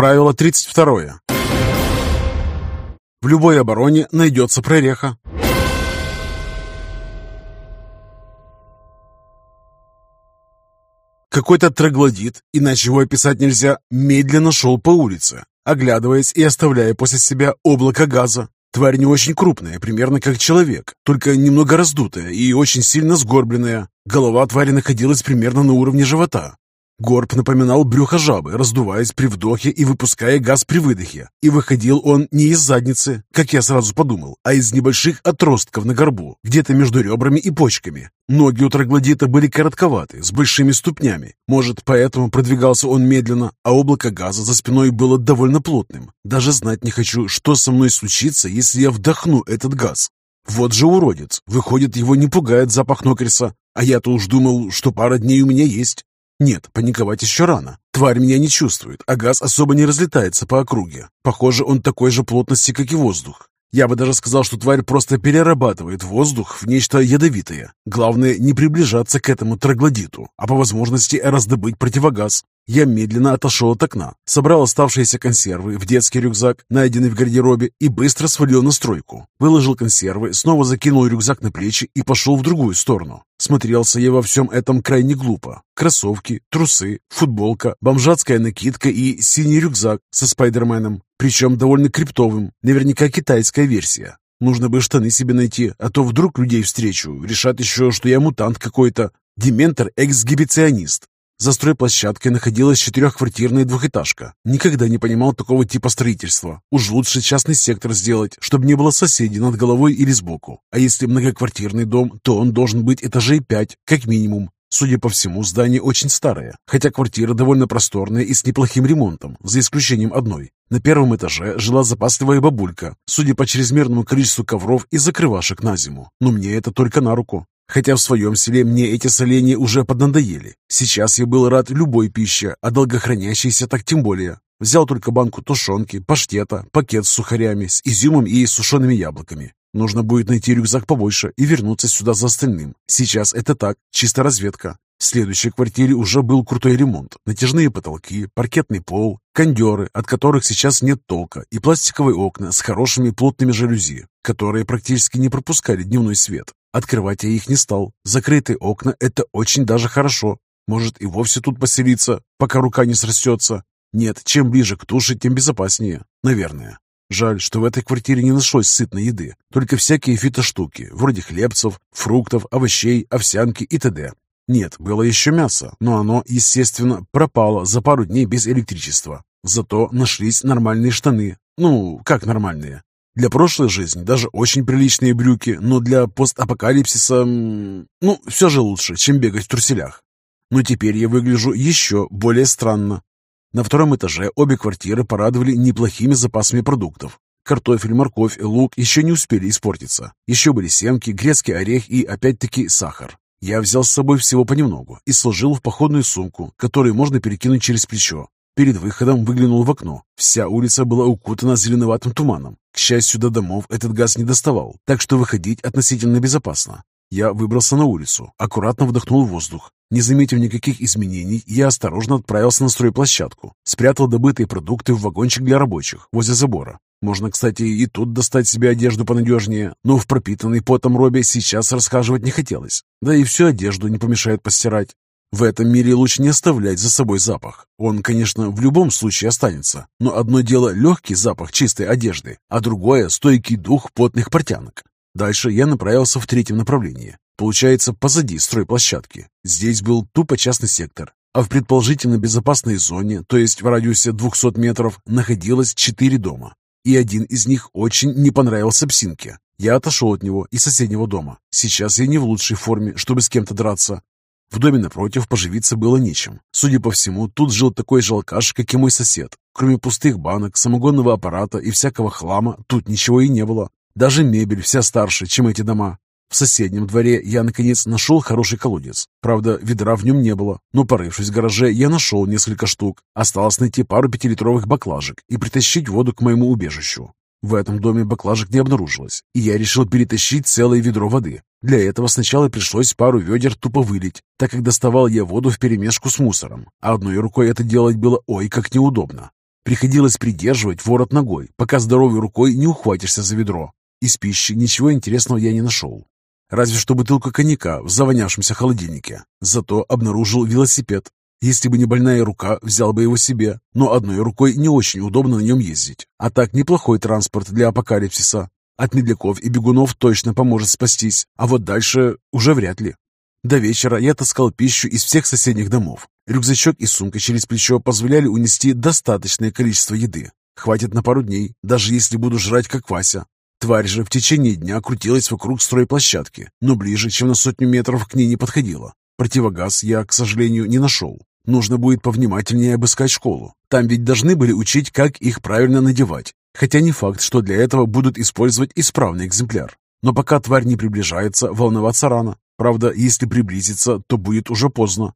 Правило 32. В любой обороне найдется прореха. Какой-то троглодит, иначе его описать нельзя, медленно шел по улице, оглядываясь и оставляя после себя облако газа. Тварь не очень крупная, примерно как человек, только немного раздутая и очень сильно сгорбленная. Голова твари находилась примерно на уровне живота, Горб напоминал брюхо жабы, раздуваясь при вдохе и выпуская газ при выдохе. И выходил он не из задницы, как я сразу подумал, а из небольших отростков на горбу, где-то между ребрами и почками. Ноги у троглодита были коротковаты, с большими ступнями. Может, поэтому продвигался он медленно, а облако газа за спиной было довольно плотным. Даже знать не хочу, что со мной случится, если я вдохну этот газ. Вот же уродец. Выходит, его не пугает запах нокриса. А я-то уж думал, что пара дней у меня есть. Нет, паниковать еще рано. Тварь меня не чувствует, а газ особо не разлетается по округе. Похоже, он такой же плотности, как и воздух. Я бы даже сказал, что тварь просто перерабатывает воздух в нечто ядовитое. Главное, не приближаться к этому троглодиту, а по возможности раздобыть противогаз. Я медленно отошел от окна, собрал оставшиеся консервы в детский рюкзак, найденный в гардеробе, и быстро свалил на стройку. Выложил консервы, снова закинул рюкзак на плечи и пошел в другую сторону. Смотрелся я во всем этом крайне глупо. Кроссовки, трусы, футболка, бомжатская накидка и синий рюкзак со спайдерменом, причем довольно криптовым, наверняка китайская версия. Нужно бы штаны себе найти, а то вдруг людей встречу, решат еще, что я мутант какой-то. Дементор-эксгибиционист. За стройплощадкой находилась четырехквартирная двухэтажка. Никогда не понимал такого типа строительства. Уж лучше частный сектор сделать, чтобы не было соседей над головой или сбоку. А если многоквартирный дом, то он должен быть этажей пять, как минимум. Судя по всему, здание очень старое, хотя квартира довольно просторная и с неплохим ремонтом, за исключением одной. На первом этаже жила запасливая бабулька, судя по чрезмерному количеству ковров и закрывашек на зиму. Но мне это только на руку. Хотя в своем селе мне эти соленья уже поднадоели. Сейчас я был рад любой пище, а долгохранящейся так тем более. Взял только банку тушенки, паштета, пакет с сухарями, с изюмом и сушеными яблоками. Нужно будет найти рюкзак побольше и вернуться сюда за остальным. Сейчас это так, чисто разведка. В следующей квартире уже был крутой ремонт. Натяжные потолки, паркетный пол, кондеры, от которых сейчас нет толка, и пластиковые окна с хорошими плотными жалюзи, которые практически не пропускали дневной свет. Открывать я их не стал. Закрытые окна – это очень даже хорошо. Может и вовсе тут поселиться, пока рука не срастется. Нет, чем ближе к туше, тем безопаснее. Наверное. Жаль, что в этой квартире не нашлось сытной еды, только всякие фитоштуки, вроде хлебцев, фруктов, овощей, овсянки и т.д. Нет, было еще мясо, но оно, естественно, пропало за пару дней без электричества. Зато нашлись нормальные штаны. Ну, как нормальные? Для прошлой жизни даже очень приличные брюки, но для постапокалипсиса... Ну, все же лучше, чем бегать в труселях. Но теперь я выгляжу еще более странно. На втором этаже обе квартиры порадовали неплохими запасами продуктов. Картофель, морковь лук еще не успели испортиться. Еще были семки, грецкий орех и, опять-таки, сахар. Я взял с собой всего понемногу и сложил в походную сумку, которую можно перекинуть через плечо. Перед выходом выглянул в окно. Вся улица была укутана зеленоватым туманом. К счастью, до домов этот газ не доставал, так что выходить относительно безопасно. Я выбрался на улицу, аккуратно вдохнул воздух. Не заметив никаких изменений, я осторожно отправился на стройплощадку. Спрятал добытые продукты в вагончик для рабочих, возле забора. Можно, кстати, и тут достать себе одежду понадежнее, но в пропитанной потом робе сейчас расхаживать не хотелось. Да и всю одежду не помешает постирать. В этом мире лучше не оставлять за собой запах. Он, конечно, в любом случае останется, но одно дело легкий запах чистой одежды, а другое – стойкий дух потных портянок. Дальше я направился в третьем направлении. Получается, позади стройплощадки. Здесь был тупо частный сектор, а в предположительно безопасной зоне, то есть в радиусе 200 метров, находилось четыре дома. И один из них очень не понравился псинке. Я отошел от него и соседнего дома. Сейчас я не в лучшей форме, чтобы с кем-то драться, в доме напротив поживиться было нечем. Судя по всему, тут жил такой же алкаш, как и мой сосед. Кроме пустых банок, самогонного аппарата и всякого хлама, тут ничего и не было. Даже мебель вся старше, чем эти дома. В соседнем дворе я, наконец, нашел хороший колодец. Правда, ведра в нем не было, но, порывшись в гараже, я нашел несколько штук. Осталось найти пару пятилитровых баклажек и притащить воду к моему убежищу. В этом доме баклажек не обнаружилось, и я решил перетащить целое ведро воды. Для этого сначала пришлось пару ведер тупо вылить, так как доставал я воду вперемешку с мусором, а одной рукой это делать было ой как неудобно. Приходилось придерживать ворот ногой, пока здоровой рукой не ухватишься за ведро. Из пищи ничего интересного я не нашел. Разве что бутылку коньяка в завонявшемся холодильнике. Зато обнаружил велосипед. Если бы не больная рука, взял бы его себе, но одной рукой не очень удобно на нем ездить. А так неплохой транспорт для апокалипсиса. От медляков и бегунов точно поможет спастись, а вот дальше уже вряд ли. До вечера я таскал пищу из всех соседних домов. Рюкзачок и сумка через плечо позволяли унести достаточное количество еды. Хватит на пару дней, даже если буду жрать как Вася. Тварь же в течение дня крутилась вокруг стройплощадки, но ближе, чем на сотню метров к ней не подходила. Противогаз я, к сожалению, не нашел. Нужно будет повнимательнее обыскать школу. Там ведь должны были учить, как их правильно надевать. Хотя не факт, что для этого будут использовать исправный экземпляр. Но пока тварь не приближается, волноваться рано. Правда, если приблизиться, то будет уже поздно.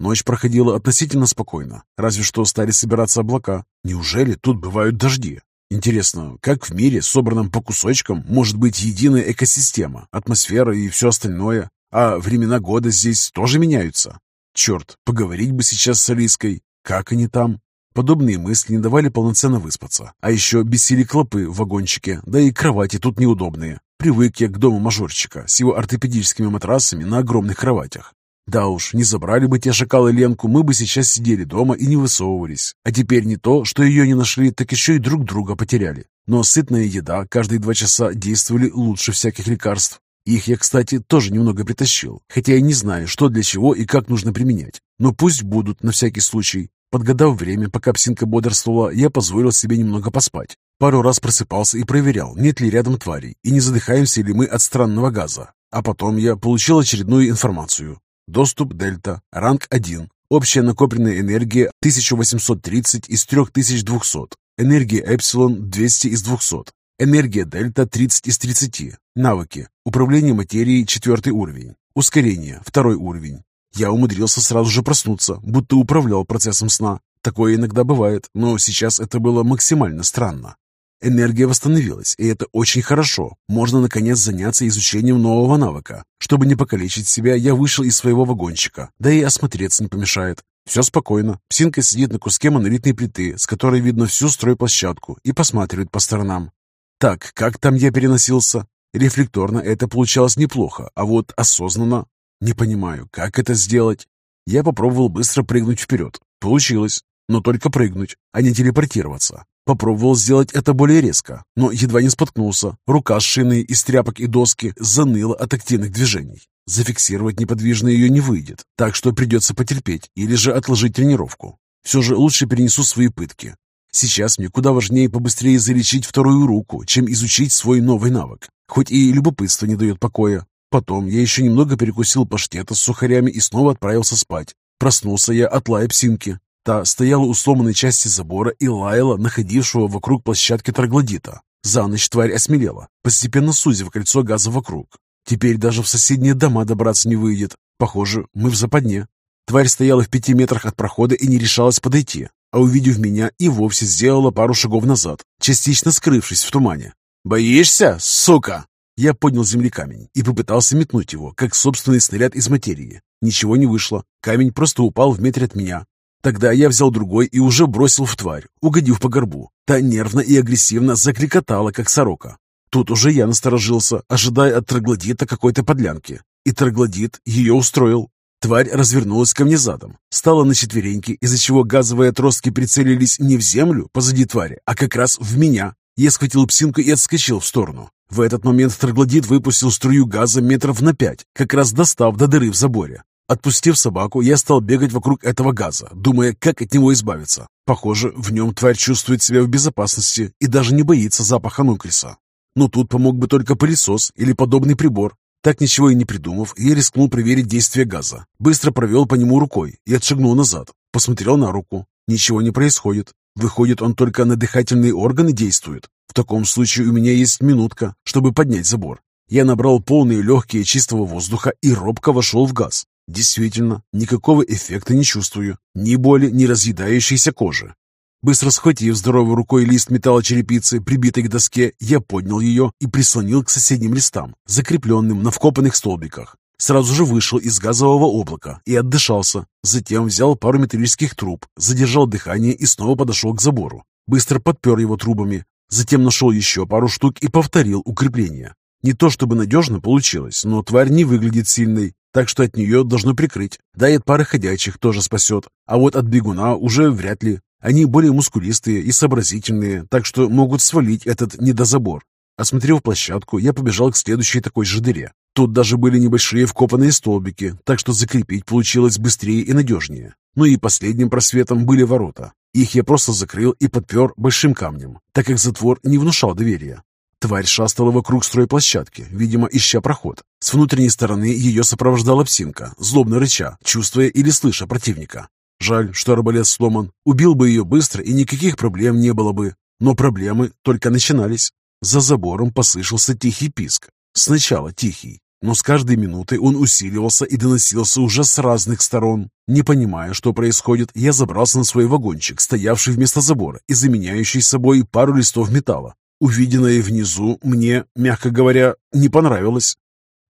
Ночь проходила относительно спокойно, разве что стали собираться облака. Неужели тут бывают дожди? Интересно, как в мире, собранном по кусочкам, может быть единая экосистема, атмосфера и все остальное? А времена года здесь тоже меняются? Черт, поговорить бы сейчас с Алиской. Как они там? Подобные мысли не давали полноценно выспаться. А еще бесили клопы в вагончике, да и кровати тут неудобные. Привык я к дому мажорчика с его ортопедическими матрасами на огромных кроватях. Да уж, не забрали бы те шакалы Ленку, мы бы сейчас сидели дома и не высовывались. А теперь не то, что ее не нашли, так еще и друг друга потеряли. Но сытная еда каждые два часа действовали лучше всяких лекарств. Их я, кстати, тоже немного притащил, хотя я не знаю, что для чего и как нужно применять. Но пусть будут на всякий случай. Подгадав время, пока псинка бодрствовала, я позволил себе немного поспать. Пару раз просыпался и проверял, нет ли рядом тварей, и не задыхаемся ли мы от странного газа. А потом я получил очередную информацию. Доступ Дельта, ранг 1. Общая накопленная энергия 1830 из 3200. Энергия Эпсилон 200 из 200. Энергия Дельта 30 из 30. Навыки. Управление материей 4 уровень. Ускорение 2 уровень. Я умудрился сразу же проснуться, будто управлял процессом сна. Такое иногда бывает, но сейчас это было максимально странно. Энергия восстановилась, и это очень хорошо. Можно, наконец, заняться изучением нового навыка. Чтобы не покалечить себя, я вышел из своего вагончика, да и осмотреться не помешает. Все спокойно. Псинка сидит на куске монолитной плиты, с которой видно всю стройплощадку, и посматривает по сторонам. Так, как там я переносился? Рефлекторно это получалось неплохо, а вот осознанно... Не понимаю, как это сделать? Я попробовал быстро прыгнуть вперед. Получилось, но только прыгнуть, а не телепортироваться. Попробовал сделать это более резко, но едва не споткнулся. Рука с шиной из тряпок и доски заныла от активных движений. Зафиксировать неподвижно ее не выйдет, так что придется потерпеть или же отложить тренировку. Все же лучше перенесу свои пытки. Сейчас мне куда важнее побыстрее залечить вторую руку, чем изучить свой новый навык. Хоть и любопытство не дает покоя. Потом я еще немного перекусил паштета с сухарями и снова отправился спать. Проснулся я от лая псинки. Та стояла у сломанной части забора и лаяла находившего вокруг площадки троглодита. За ночь тварь осмелела, постепенно сузив кольцо газа вокруг. Теперь даже в соседние дома добраться не выйдет. Похоже, мы в западне. Тварь стояла в пяти метрах от прохода и не решалась подойти, а увидев меня и вовсе сделала пару шагов назад, частично скрывшись в тумане. «Боишься, сука?» Я поднял земли камень и попытался метнуть его, как собственный снаряд из материи. Ничего не вышло. Камень просто упал в метре от меня, Тогда я взял другой и уже бросил в тварь, угодив по горбу. Та нервно и агрессивно закрикотала, как сорока. Тут уже я насторожился, ожидая от троглодита какой-то подлянки. И троглодит ее устроил. Тварь развернулась ко мне задом, стала на четвереньки, из-за чего газовые отростки прицелились не в землю позади твари, а как раз в меня. Я схватил псинку и отскочил в сторону. В этот момент троглодит выпустил струю газа метров на пять, как раз достав до дыры в заборе. Отпустив собаку, я стал бегать вокруг этого газа, думая, как от него избавиться. Похоже, в нем тварь чувствует себя в безопасности и даже не боится запаха нукриса. Но тут помог бы только пылесос или подобный прибор. Так ничего и не придумав, я рискнул проверить действие газа. Быстро провел по нему рукой и отшагнул назад. Посмотрел на руку. Ничего не происходит. Выходит, он только на дыхательные органы действует. В таком случае у меня есть минутка, чтобы поднять забор. Я набрал полные легкие чистого воздуха и робко вошел в газ. Действительно, никакого эффекта не чувствую. Ни боли, ни разъедающейся кожи. Быстро схватив здоровой рукой лист металлочерепицы, прибитый к доске, я поднял ее и прислонил к соседним листам, закрепленным на вкопанных столбиках. Сразу же вышел из газового облака и отдышался. Затем взял пару металлических труб, задержал дыхание и снова подошел к забору. Быстро подпер его трубами. Затем нашел еще пару штук и повторил укрепление. Не то чтобы надежно получилось, но тварь не выглядит сильной, так что от нее должно прикрыть. Да и от пары ходячих тоже спасет. А вот от бегуна уже вряд ли. Они более мускулистые и сообразительные, так что могут свалить этот недозабор. Осмотрев площадку, я побежал к следующей такой же дыре. Тут даже были небольшие вкопанные столбики, так что закрепить получилось быстрее и надежнее. Ну и последним просветом были ворота. Их я просто закрыл и подпер большим камнем, так как затвор не внушал доверия. Тварь шастала вокруг стройплощадки, видимо, ища проход. С внутренней стороны ее сопровождала псинка, злобно рыча, чувствуя или слыша противника. Жаль, что арбалет сломан. Убил бы ее быстро, и никаких проблем не было бы. Но проблемы только начинались. За забором послышался тихий писк. Сначала тихий, но с каждой минутой он усиливался и доносился уже с разных сторон. Не понимая, что происходит, я забрался на свой вагончик, стоявший вместо забора и заменяющий собой пару листов металла. Увиденное внизу мне, мягко говоря, не понравилось.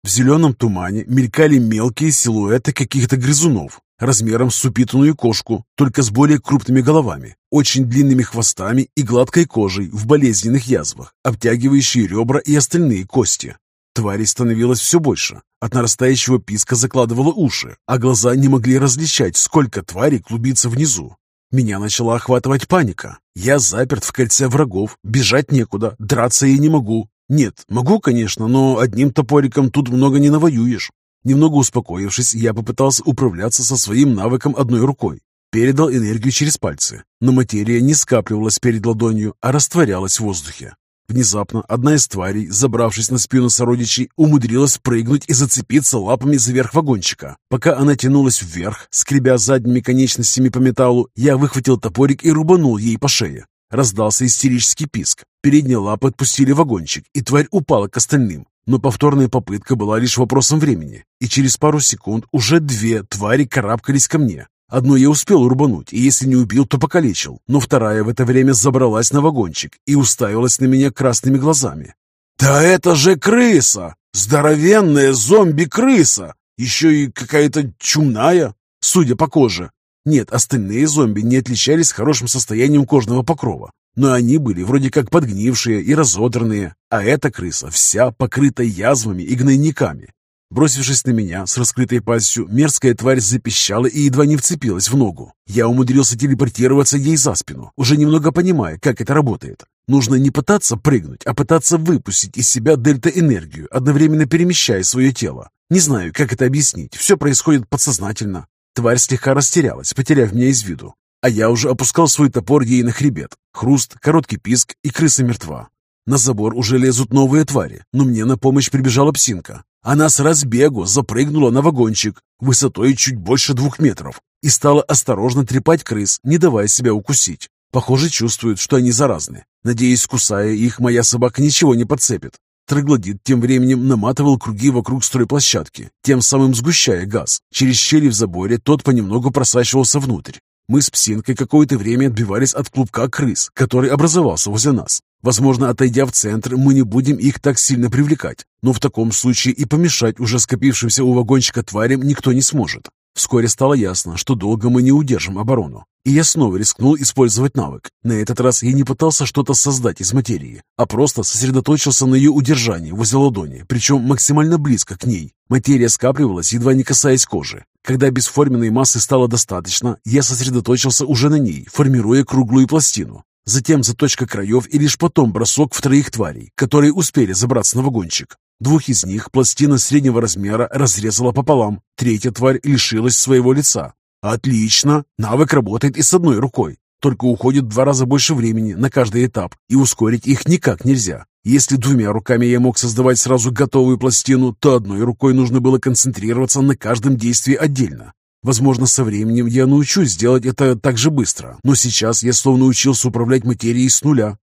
В зеленом тумане мелькали мелкие силуэты каких-то грызунов, размером с упитанную кошку, только с более крупными головами, очень длинными хвостами и гладкой кожей в болезненных язвах, обтягивающие ребра и остальные кости. Тварей становилось все больше. От нарастающего писка закладывало уши, а глаза не могли различать, сколько тварей клубится внизу. Меня начала охватывать паника. Я заперт в кольце врагов, бежать некуда, драться я не могу. Нет, могу, конечно, но одним топориком тут много не навоюешь. Немного успокоившись, я попытался управляться со своим навыком одной рукой. Передал энергию через пальцы, но материя не скапливалась перед ладонью, а растворялась в воздухе. Внезапно одна из тварей, забравшись на спину сородичей, умудрилась прыгнуть и зацепиться лапами за верх вагончика. Пока она тянулась вверх, скребя задними конечностями по металлу, я выхватил топорик и рубанул ей по шее. Раздался истерический писк. Передние лапы отпустили вагончик, и тварь упала к остальным. Но повторная попытка была лишь вопросом времени, и через пару секунд уже две твари карабкались ко мне. Одну я успел рубануть, и если не убил, то покалечил, но вторая в это время забралась на вагончик и уставилась на меня красными глазами. «Да это же крыса! Здоровенная зомби-крыса! Еще и какая-то чумная, судя по коже. Нет, остальные зомби не отличались хорошим состоянием кожного покрова, но они были вроде как подгнившие и разодранные, а эта крыса вся покрыта язвами и гнойниками. Бросившись на меня с раскрытой пастью, мерзкая тварь запищала и едва не вцепилась в ногу. Я умудрился телепортироваться ей за спину, уже немного понимая, как это работает. Нужно не пытаться прыгнуть, а пытаться выпустить из себя дельта-энергию, одновременно перемещая свое тело. Не знаю, как это объяснить, все происходит подсознательно. Тварь слегка растерялась, потеряв меня из виду. А я уже опускал свой топор ей на хребет. Хруст, короткий писк, и крыса мертва. На забор уже лезут новые твари, но мне на помощь прибежала псинка. Она с разбегу запрыгнула на вагончик высотой чуть больше двух метров и стала осторожно трепать крыс, не давая себя укусить. Похоже, чувствует, что они заразны. Надеюсь, кусая их, моя собака ничего не подцепит. Троглодит тем временем наматывал круги вокруг стройплощадки, тем самым сгущая газ. Через щели в заборе тот понемногу просачивался внутрь. Мы с псинкой какое-то время отбивались от клубка крыс, который образовался возле нас. Возможно, отойдя в центр, мы не будем их так сильно привлекать, но в таком случае и помешать уже скопившимся у вагончика тварям никто не сможет. Вскоре стало ясно, что долго мы не удержим оборону. И я снова рискнул использовать навык. На этот раз я не пытался что-то создать из материи, а просто сосредоточился на ее удержании возле ладони, причем максимально близко к ней. Материя скапливалась, едва не касаясь кожи. Когда бесформенной массы стало достаточно, я сосредоточился уже на ней, формируя круглую пластину затем заточка краев и лишь потом бросок в троих тварей, которые успели забраться на вагончик. Двух из них пластина среднего размера разрезала пополам, третья тварь лишилась своего лица. Отлично, навык работает и с одной рукой, только уходит в два раза больше времени на каждый этап, и ускорить их никак нельзя. Если двумя руками я мог создавать сразу готовую пластину, то одной рукой нужно было концентрироваться на каждом действии отдельно. Возможно, со временем я научусь делать это так же быстро, но сейчас я словно учился управлять материей с нуля.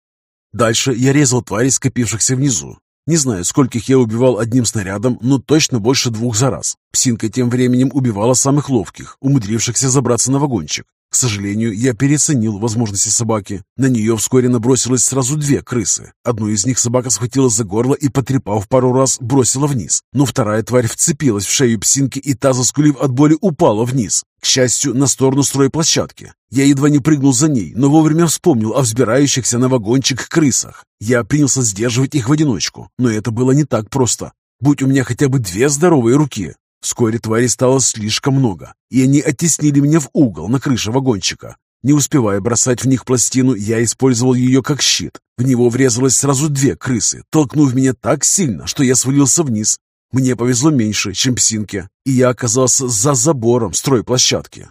Дальше я резал тварей, скопившихся внизу. Не знаю, скольких я убивал одним снарядом, но точно больше двух за раз. Псинка тем временем убивала самых ловких, умудрившихся забраться на вагончик. К сожалению, я переоценил возможности собаки. На нее вскоре набросилось сразу две крысы. Одну из них собака схватила за горло и, потрепав пару раз, бросила вниз. Но вторая тварь вцепилась в шею псинки и та, заскулив от боли, упала вниз. К счастью, на сторону стройплощадки. Я едва не прыгнул за ней, но вовремя вспомнил о взбирающихся на вагончик крысах. Я принялся сдерживать их в одиночку, но это было не так просто. Будь у меня хотя бы две здоровые руки, Вскоре тварей стало слишком много, и они оттеснили меня в угол на крыше вагончика. Не успевая бросать в них пластину, я использовал ее как щит. В него врезалось сразу две крысы, толкнув меня так сильно, что я свалился вниз. Мне повезло меньше, чем псинке, и я оказался за забором стройплощадки.